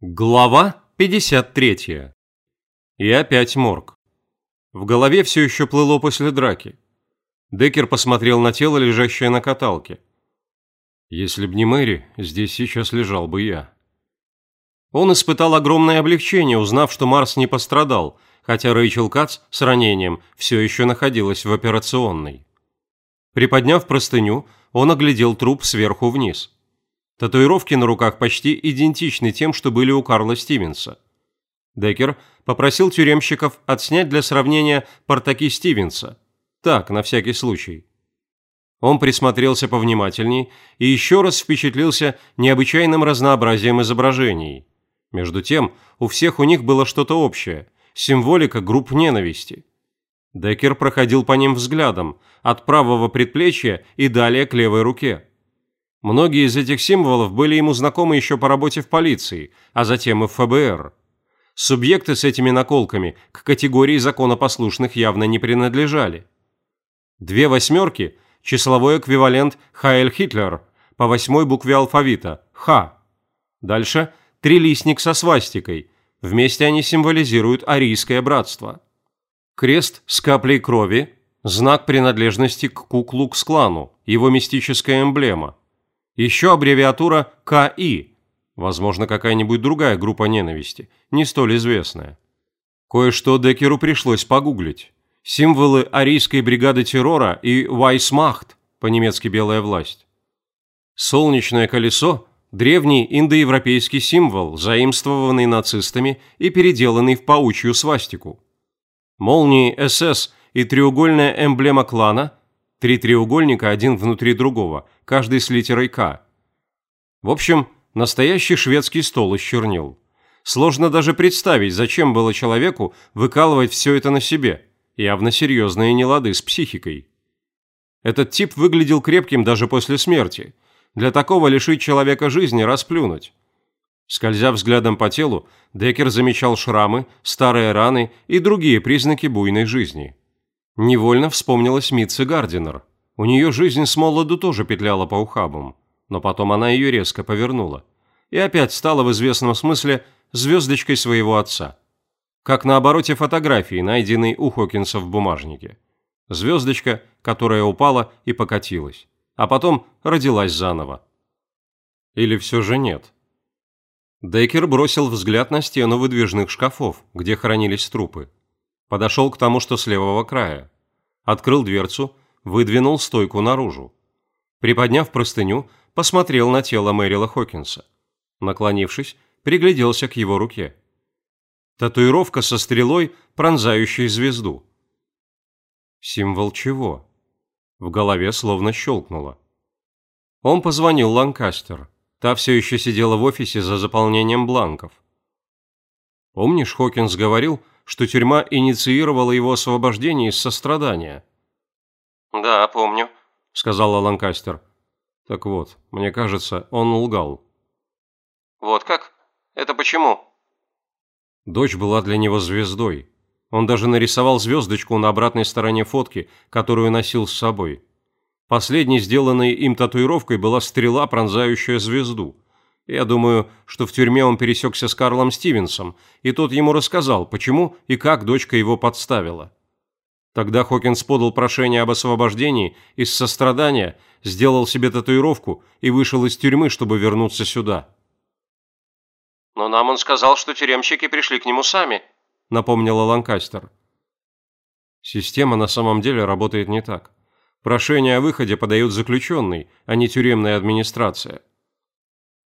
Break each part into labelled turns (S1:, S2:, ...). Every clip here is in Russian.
S1: Глава 53. И опять морг. В голове все еще плыло после драки. Деккер посмотрел на тело, лежащее на каталке. Если б не Мэри, здесь сейчас лежал бы я. Он испытал огромное облегчение, узнав, что Марс не пострадал, хотя Рэйчел Кац с ранением все еще находилась в операционной. Приподняв простыню, он оглядел труп сверху вниз. Татуировки на руках почти идентичны тем, что были у Карла Стивенса. Деккер попросил тюремщиков отснять для сравнения портаки Стивенса. Так, на всякий случай. Он присмотрелся повнимательней и еще раз впечатлился необычайным разнообразием изображений. Между тем, у всех у них было что-то общее – символика групп ненависти. Деккер проходил по ним взглядом, от правого предплечья и далее к левой руке. Многие из этих символов были ему знакомы еще по работе в полиции, а затем и в ФБР. Субъекты с этими наколками к категории законопослушных явно не принадлежали. Две восьмерки – числовой эквивалент Хайль Хитлер по восьмой букве алфавита – Х. Дальше – трилистник со свастикой. Вместе они символизируют арийское братство. Крест с каплей крови – знак принадлежности к Ку-Клукс-клану, его мистическая эмблема. Еще аббревиатура КИ, возможно, какая-нибудь другая группа ненависти, не столь известная. Кое-что Декеру пришлось погуглить. Символы арийской бригады террора и Вайсмахт, по-немецки «белая власть». Солнечное колесо – древний индоевропейский символ, заимствованный нацистами и переделанный в паучью свастику. Молнии СС и треугольная эмблема клана – три треугольника один внутри другого – каждый с литерой «К». В общем, настоящий шведский стол из чернил. Сложно даже представить, зачем было человеку выкалывать все это на себе. Явно серьезные нелады с психикой. Этот тип выглядел крепким даже после смерти. Для такого лишить человека жизни расплюнуть. Скользя взглядом по телу, Деккер замечал шрамы, старые раны и другие признаки буйной жизни. Невольно вспомнилась Митца Гардинер. У нее жизнь с молоду тоже петляла по ухабам, но потом она ее резко повернула. И опять стала в известном смысле звездочкой своего отца. Как на обороте фотографии, найденной у Хокинса в бумажнике. Звездочка, которая упала и покатилась, а потом родилась заново. Или все же нет? Дейкер бросил взгляд на стену выдвижных шкафов, где хранились трупы. Подошел к тому, что с левого края. Открыл дверцу выдвинул стойку наружу. Приподняв простыню, посмотрел на тело Мэрила Хокинса. Наклонившись, пригляделся к его руке. Татуировка со стрелой, пронзающей звезду. Символ чего? В голове словно щелкнуло. Он позвонил Ланкастер. Та все еще сидела в офисе за заполнением бланков. Помнишь, Хокинс говорил, что тюрьма инициировала его освобождение из сострадания?
S2: «Да, помню», –
S1: сказала Ланкастер. «Так вот, мне кажется, он лгал».
S2: «Вот как? Это почему?»
S1: Дочь была для него звездой. Он даже нарисовал звездочку на обратной стороне фотки, которую носил с собой. Последней сделанной им татуировкой была стрела, пронзающая звезду. Я думаю, что в тюрьме он пересекся с Карлом Стивенсом, и тот ему рассказал, почему и как дочка его подставила. Тогда Хокинс подал прошение об освобождении из сострадания, сделал себе татуировку и вышел из тюрьмы, чтобы вернуться сюда.
S2: «Но нам он сказал, что тюремщики пришли к нему сами», –
S1: напомнила Ланкастер. Система на самом деле работает не так. Прошение о выходе подает заключенный, а не тюремная администрация.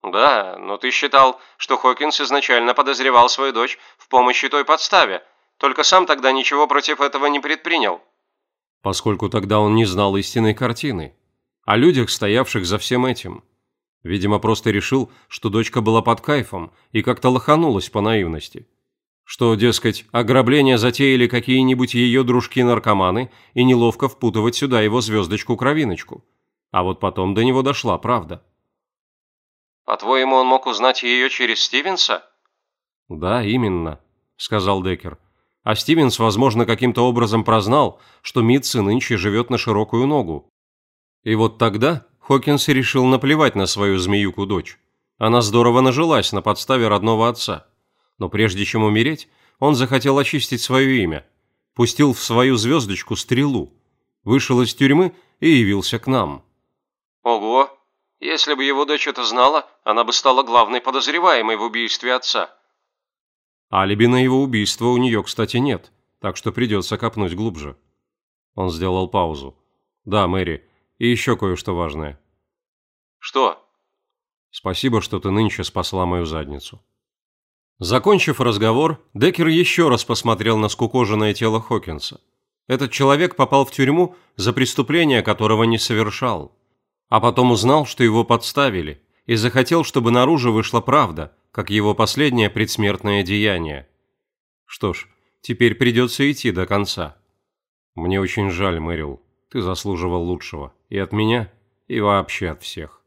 S2: «Да, но ты считал, что Хокинс изначально подозревал свою дочь в помощи той подставе, только сам тогда ничего против этого не предпринял.
S1: Поскольку тогда он не знал истинной картины. О людях, стоявших за всем этим. Видимо, просто решил, что дочка была под кайфом и как-то лоханулась по наивности. Что, дескать, ограбление затеяли какие-нибудь ее дружки-наркоманы и неловко впутывать сюда его звездочку-кровиночку. А вот потом до него дошла правда.
S2: «По-твоему, он мог узнать ее через Стивенса?»
S1: «Да, именно», — сказал Деккер а Стивенс, возможно, каким-то образом прознал, что Митси нынче живет на широкую ногу. И вот тогда Хокинс решил наплевать на свою змеюку-дочь. Она здорово нажилась на подставе родного отца. Но прежде чем умереть, он захотел очистить свое имя. Пустил в свою звездочку стрелу. Вышел из тюрьмы и явился к нам.
S2: Если бы его дочь это знала, она бы стала главной подозреваемой в убийстве отца.
S1: Алиби на его убийство у нее, кстати, нет, так что придется копнуть глубже. Он сделал паузу. Да, Мэри, и еще кое-что важное.
S2: Что?
S1: Спасибо, что ты нынче спасла мою задницу. Закончив разговор, Деккер еще раз посмотрел на скукоженное тело Хокинса. Этот человек попал в тюрьму за преступление, которого не совершал. А потом узнал, что его подставили, и захотел, чтобы наружу вышла правда, как его последнее предсмертное деяние. Что ж, теперь придется идти до конца. Мне очень жаль, Мэрил. Ты заслуживал лучшего. И от меня, и вообще от всех.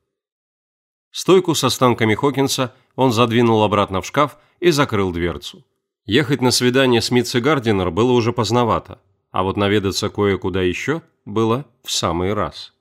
S1: Стойку с останками Хокинса он задвинул обратно в шкаф и закрыл дверцу. Ехать на свидание с Митци Гардинер было уже поздновато, а вот наведаться кое-куда еще было в самый раз.